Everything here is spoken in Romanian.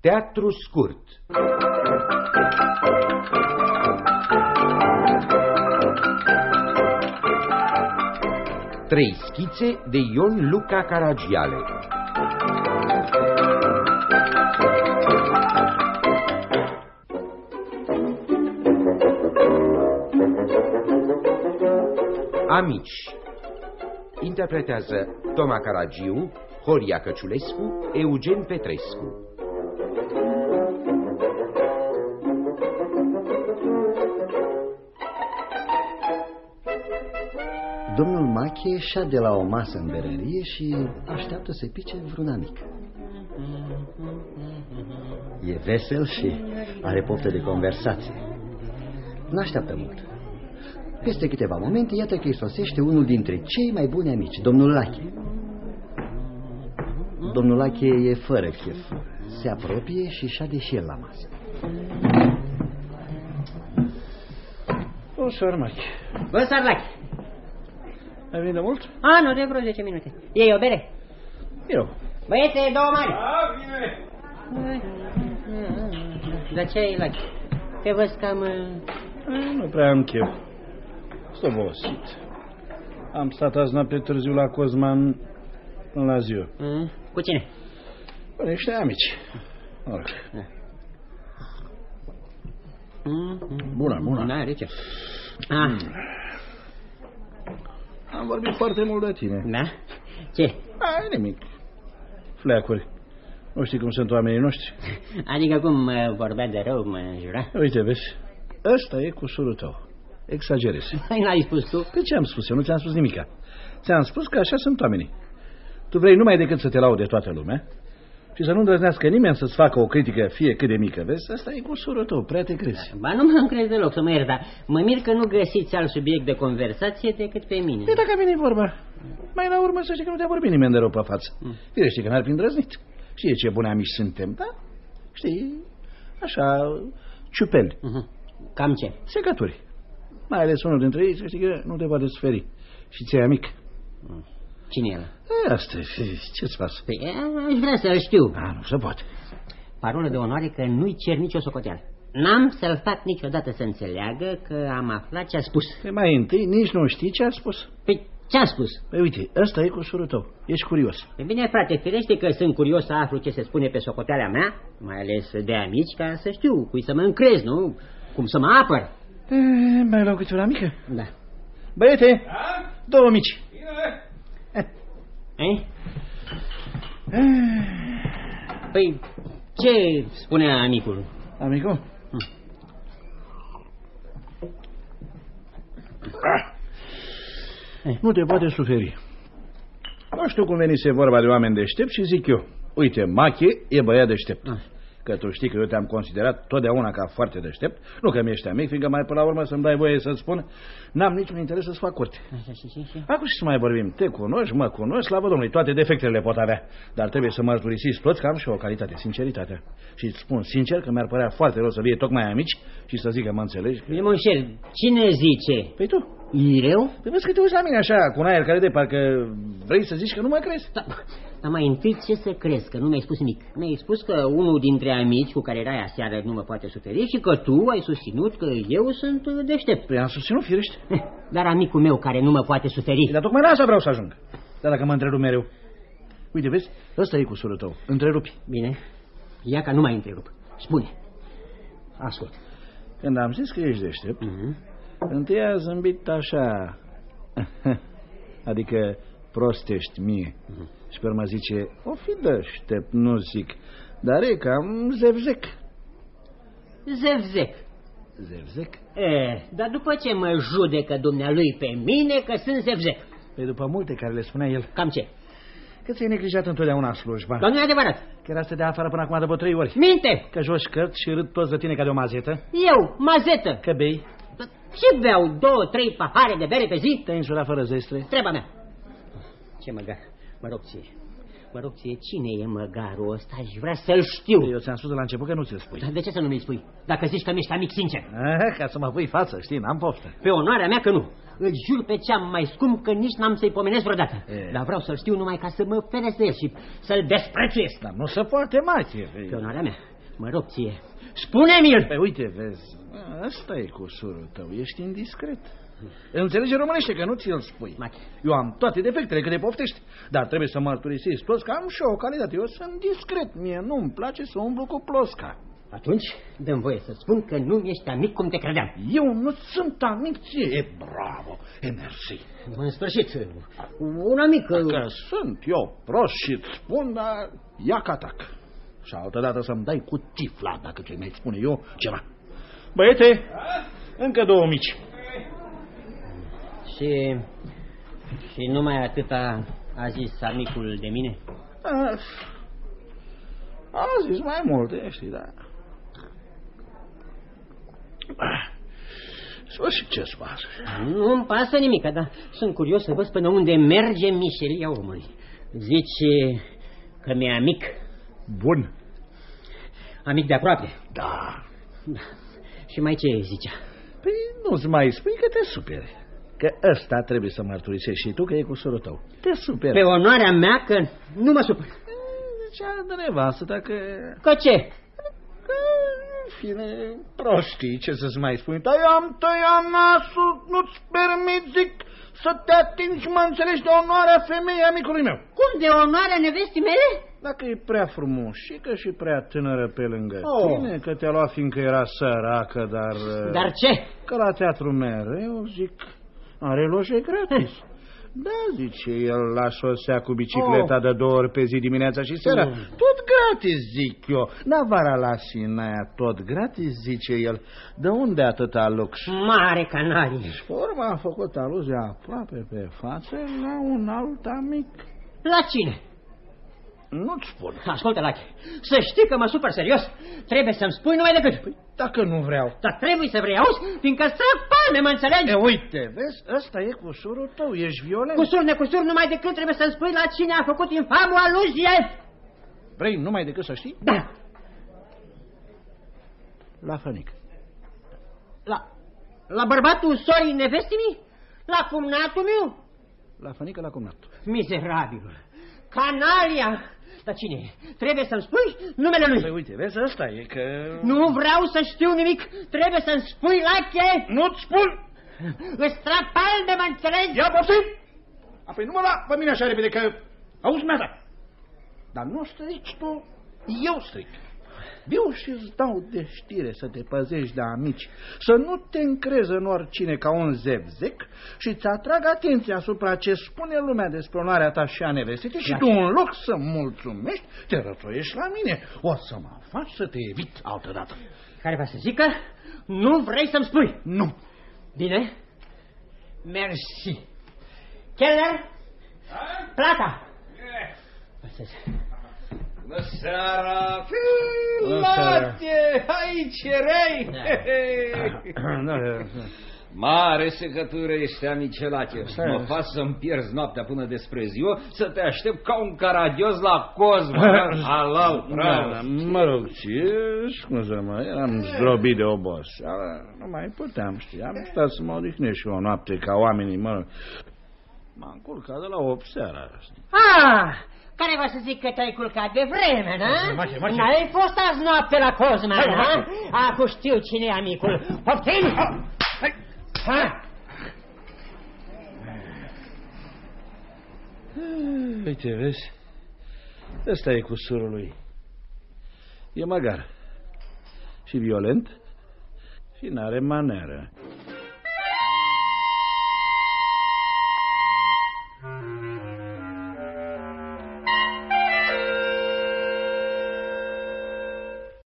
Teatru scurt. Trei schițe de Ion Luca Caragiale. Amici Interpretează Toma Caragiu, Horia Căciulescu, Eugen Petrescu Domnul Mache șade la o masă în berărie și așteaptă să pice vreuna mică. E vesel și are poftă de conversație. Nu așteaptă mult. Peste câteva momente, iată că îi sosește unul dintre cei mai buni amici, domnul Lache. Domnul Lache e fără chef. Se apropie și șade și el la masă. Bună, Mache. Bună, Lache. Ai venit de mult? A, nu, de vreo 10 minute. E o bere? Eu. Băiețe, două mari. Da, bine. Dar ce ai, Lachi? Te văd cam... E, nu prea am chef. Sunt obosit. Am stat azi noapte târziu la Cozman până la ziua. Mm, cu cine? Cu niște amici. Orc. Mm, Bună, bună. Da, rece. Ah, Am vorbit foarte mult de tine. da? Ce? Ai nimic. Fleacuri. Nu știi cum sunt oamenii noștri? Adică cum mă vorbea de rău, mă jura? Uite, vezi, ăsta e cusurul tău. Exagerezi. Păi n-ai spus tu? Pe ce am spus eu? Nu ți-am spus nimica. Ți-am spus că așa sunt oamenii. Tu vrei numai decât să te laude toată lumea și să nu îndrăznească nimeni să-ți facă o critică fie cât de mică. Vezi, asta e cusurul tău, prea te crezi. Ba nu mă încrezi deloc să mă iert, dar mă mir că nu găsiți alt subiect de conversație decât pe mine. E dacă vine vorba. Mai la urmă să știi că nu te-a vorbit nimeni de rău pe față. Mm. Firește că n-ar fi îndrăznit. Știi ce bune amici suntem, da? Știi, așa, ciupeli, Mhm. Cam ce? secături. Mai ales unul dintre ei, să știi că nu te poate suferi. Și ți-e amic. Cine e ăla? E, asta e, ce-ți faci? Păi aș vrea să-l știu. A, nu se poate. Parolă de onoare că nu-i cer nicio socoteală. N-am să-l fac niciodată să înțeleagă că am aflat ce a spus. Pe mai întâi nici nu știi ce a spus. Păi ce a spus? Păi uite, ăsta e cusurul tău. Ești curios. E bine, frate, firește că sunt curios să aflu ce se spune pe socoteala mea, mai ales de amici, ca să știu cui să mă încrez, nu? Cum să mă apăr. E, mai luau câte una mică? Da. Băiete, Da? două mici. Bine. Eh? Păi, ce spunea amicul? Amico? Nu te poate suferi. Nu știu cum venise vorba de oameni deștepți și zic eu. Uite, Mache e băiat deștept. Ah. Că tu știi că eu te-am considerat totdeauna ca foarte deștept. Nu că mi-ești amic, fiindcă mai până la urmă să-mi dai voie să-ți spun N-am niciun interes să-ți fac curte. Așa, și, și, și. Acum și să mai vorbim. Te cunoști, mă cunoști, slavă Domnului, toate defectele le pot avea. Dar trebuie să mărturisiți toți că am și o calitate, sinceritatea. Și îți spun sincer că mi-ar părea foarte rău să fie tocmai amici și să zică, mă înțelegi? Bine, mă înșel, cine zice? Păi tu, Eu? Păi vezi că te uiți la mine așa, cu un aer care de parcă vrei să zici că nu mă crezi. Da, dar mai întâi ce să crezi, că nu mi-ai spus nimic. Mi-ai spus că unul dintre amici cu care erai aseară nu mă poate suferi și că tu ai susținut că eu sunt deștept. Păi am susținut, firește. Dar amicul meu care nu mă poate suferi. Dar tocmai la asta vreau să ajung. Dar dacă mă întrerup mereu. Uite, vezi, ăsta e cusurul tău. Întrerupi. Bine, ia ca nu mai întrerup. Spune. Ascult. Când am zis că ești deștept, Mhm. Întâi a zâmbit așa. Adică prostești mie. Și pe urmă zice, o fi deștept, nu zic. Dar e cam zevzec. Zevzec. Zevzec? E, dar după ce mă judecă dumnealui pe mine că sunt zevzec? Păi după multe care le spunea el, Cam ce? că ți-ai neglijat întotdeauna slujba. Dar nu e adevărat. Că era să te dea afară până acum de vreo trei ori. Minte! Că joci cărți și râd toți de tine ca de o mazetă. Eu, mazetă! Că bei, Dar Ce beau două, trei pahare de bere pe zi? te-ai însurat fără zestre. Treaba mea. Ce mă găr, mă rog ție. Mă rog ție, cine e măgarul ăsta? Aș vrea să-l știu. Eu ți-am spus de la început că nu ți-l spui. Dar de ce să nu mi-l spui? Dacă zici că mi-ești amic sincer. Eh, ca să mă pui față, știi, n-am poftă. Pe onoarea mea că nu. Îl jur pe cea mai scump că nici n-am să-i pomenesc vreodată. E. Dar vreau să-l știu numai ca să mă feresc de el și să-l desprețuiesc. Dar nu se poate, mai. Pe onoarea mea, mă rog ție, spune-mi-l! Păi uite, vezi, ăsta e cu surul tău, ești indiscret. Înțelege românește că nu ți-l spui. Machi. Eu am toate defectele cât de poftești, dar trebuie să mărturisesc toți că am și eu o calitate. Eu sunt discret, mie nu-mi place să umblu cu plosca. Atunci, dăm voie să spun că nu ești amic cum te credeam. Eu nu sunt amic ție. E bravo, e mersi. În sfârșit, un amic... Că sunt eu prost și îți spun, dar ia ca atac. Și altădată să-mi dai cu tifla dacă ți mai spune eu ceva. Băiete, încă două mici. Și, și numai atâta a zis amicul de mine? A, a zis mai multe, știi, da. Sfârșit ce să fac? Nu-mi pasă nimic, dar sunt curios să văd până unde merge mișelia omului. Zici că mi-e amic, Bun. Amic de aproape. Da. Și mai ce zicea? Păi nu-ți mai spui că te superi. Că ăsta trebuie să mărturisești și tu că e cu sorul tău. Te superi. Pe onoarea mea că nu mă supăr. Zicea de nevastă dacă... Că ce? Că, în fine, prostii, ce să-ți mai spui? Dar eu am tăiat nasul, nu-ți permit, zic, să te atingi, mă înțelegi, de onoarea femeii amicului meu. Cum de onoarea nevestii mele? Dacă e prea frumos și că și prea tânără pe lângă Oh. tine, că te-a luat fiindcă era săracă, dar... Dar ce? Că la teatru mereu, zic, are loje gratis. Da, zice el, la șosea cu bicicleta Oh. de două ori pe zi dimineața și seara. Mm. Tot gratis, zic eu. Dar vara la Sinaia, tot gratis, zice el. De unde atâta lux? Mare canarie. Și pe urmă a făcut aluzie aproape pe față la un alt amic. La cine? Nu-ți spun. Ascultă, Lache, să știi că mă supăr serios. Trebuie să-mi spui numai decât. Păi, dacă nu vreau. Dar trebuie să vrei, auzi, fiindcă strag palme, mă înțelegi? E, uite, vezi, ăsta e cu surul tău, ești violent. Cu sur, necusur, numai decât trebuie să-mi spui la cine a făcut infamul aluzie. Vrei numai decât să știi? Da. La fănic. La, la bărbatul sorii nevestii La cumnatul meu? La fănică, la cumnat. Mizerabilul. Canalia. Dar cine e? Trebuie să-mi spui numele lui. Păi uite, vezi, ăsta e că... Nu vreau să știu nimic. Trebuie să-mi spui, Lache. Nu-ți spun! Îți trag palme, mă înțelegi? Ia poftim! Apoi nu mă la pe mine așa repede, că... Auzi, mea Dar nu strici tu, eu stric. Eu și-ți dau de știre să te păzești de amici, să nu te încrezi în oricine ca un zevzec și-ți atrag atenția asupra ce spune lumea despre onoarea ta și a nevestite și tu în loc să mulțumești, te rătoiești la mine. O să mă faci să te evit altădată. Care va să zică, nu vrei să-mi spui. Nu. Bine? Mersi. Keller? Plata. Păsesc. Bună seara! Bună seara. Filate! Aici erai! Da, Mare secătură ești, amicelache. Stai. Mă fac să-mi pierzi noaptea până despre ziua, să te aștept ca un caragios la Cosmo. Alau, Da, bravo. da, mă rog, ție, scuză-mă, eram zdrobit de oboseală, nu mai puteam, știi, am stat să mă odihnesc și o noapte ca oamenii, mă rog. M-am culcat de la 8 seara, știi. Ah, care va să zic că te-ai culcat de vreme, da? Mache, mache. N-ai fost azi noapte la Cosma, Hai, da? mache. Acum știu cine e amicul. Poftim! Hai! Ha? Uite, vezi, ăsta e cu surul lui. E măgar și violent și n-are maneră.